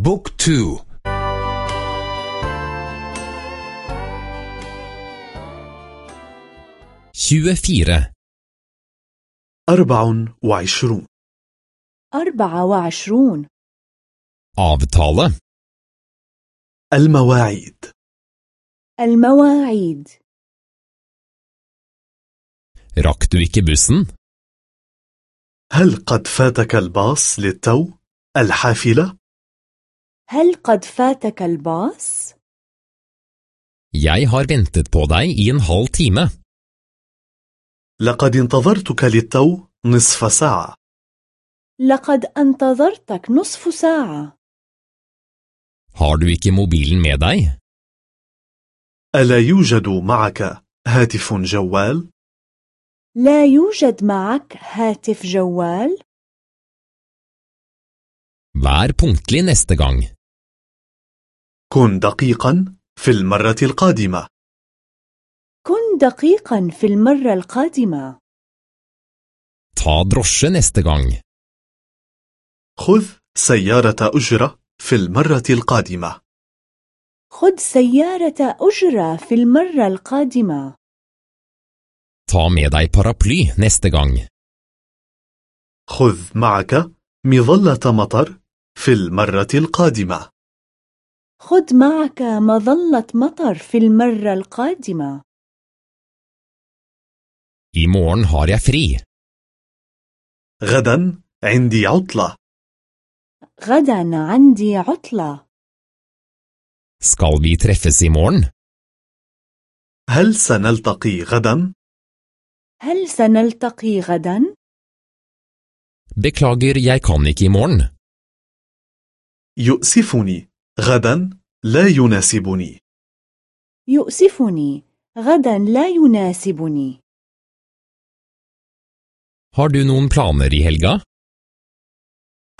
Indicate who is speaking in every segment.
Speaker 1: بوك تو.
Speaker 2: tjuefire
Speaker 3: أربع وعشرون.
Speaker 4: أربعة وعشرون.
Speaker 2: avtale
Speaker 3: المواعيد.
Speaker 4: المواعيد.
Speaker 2: Rakk du ikke bussen?
Speaker 3: هل قد فاتك الباص للتو؟ الحافلة؟
Speaker 4: هل قد فاتك الباص؟
Speaker 2: Jeg har ventet på deg i en halv time.
Speaker 3: لقد انتظرتك للتو نصف ساعة
Speaker 4: لقد انتظرتك نصف ساعة
Speaker 2: Har du ikke mobilen med deg?
Speaker 3: ألا يوجد معك هاتف جوال؟
Speaker 4: لا يوجد معك هاتف جوال؟
Speaker 2: Vær punktlig neste gang.
Speaker 3: كن دقيقا في المرة القادمة.
Speaker 4: كن دقيقا في المرة القادمة.
Speaker 2: Ta drosje neste gang.
Speaker 3: خذ سيارة أجرة في المرة القادمة.
Speaker 4: خذ سيارة أجرة في المرة القادمة.
Speaker 2: Ta med deg paraply neste gang.
Speaker 3: خذ معك مظلة مطر في المرة القادمة.
Speaker 4: خذ معك مظلة مطر في المرة القادمة
Speaker 2: I morgen har jeg fri.
Speaker 3: غدا عندي عطلة
Speaker 4: غدا عندي عطلة
Speaker 2: Skal vi treffes i morgen?
Speaker 3: هل سنلتقي غدا؟
Speaker 4: هل سنلتقي غدا؟
Speaker 2: Beklager, jeg kan ikke i morgen.
Speaker 3: يؤسفني غدا لا يناسبني
Speaker 4: يؤسفني غدا لا يناسبني
Speaker 2: Har du noen planer i helga?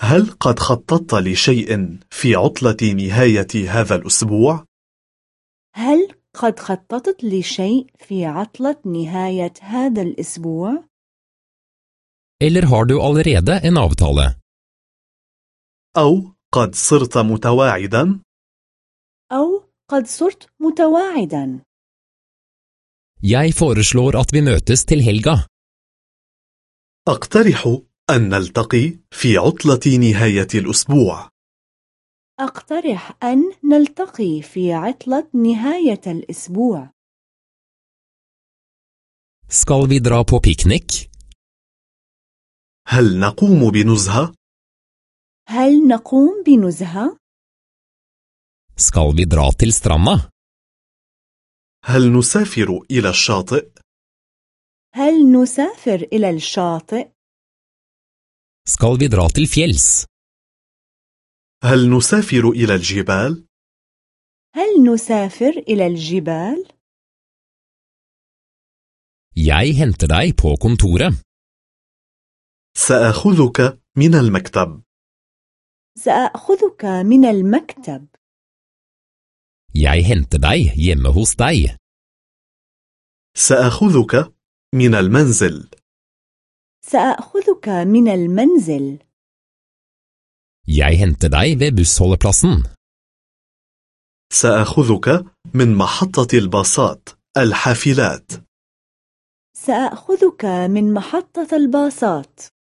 Speaker 3: هل قد خططت لشيء في عطلة نهاية هذا الأسبوع؟
Speaker 4: هل قد خططت لشيء في عطلة نهاية هذا الأسبوع؟
Speaker 2: Eller har du allerede en avtale?
Speaker 3: أو قد صرت متواعدا؟
Speaker 4: أو قد صرت متواعدا
Speaker 2: Jeg foreslår at vi møtes til helga.
Speaker 3: أقترح أن نلتقي في عطلة نهاية الأسبوع
Speaker 4: أقترح أن نلتقي في عطلة نهاية الأسبوع
Speaker 2: Skal vi dra på piknik?
Speaker 3: هل نقوم بنزهة؟
Speaker 4: هل نقوم بنزهة؟
Speaker 2: Skal vi dra til stranda?
Speaker 3: هل نسافر إلى الشاطئ؟
Speaker 4: هل نسافر إلى الشاطئ؟
Speaker 2: Skal vi dra til fjells?
Speaker 3: هل نسافر إلى الجبال؟
Speaker 4: هل نسافر إلى الجبال؟
Speaker 2: Jeg henter deg på kontoret.
Speaker 3: سأخذك من المكتب
Speaker 4: سأخذك من المكتب.
Speaker 2: Jeg henter deg hjemme hos deg.
Speaker 3: سأخذك من المنزل.
Speaker 4: سأخذك من المنزل.
Speaker 2: Jeg henter deg ved bussholdeplassen.
Speaker 3: سأخذك من محطة الباصات الحافلات.
Speaker 4: سأخذك من محطة الباصات.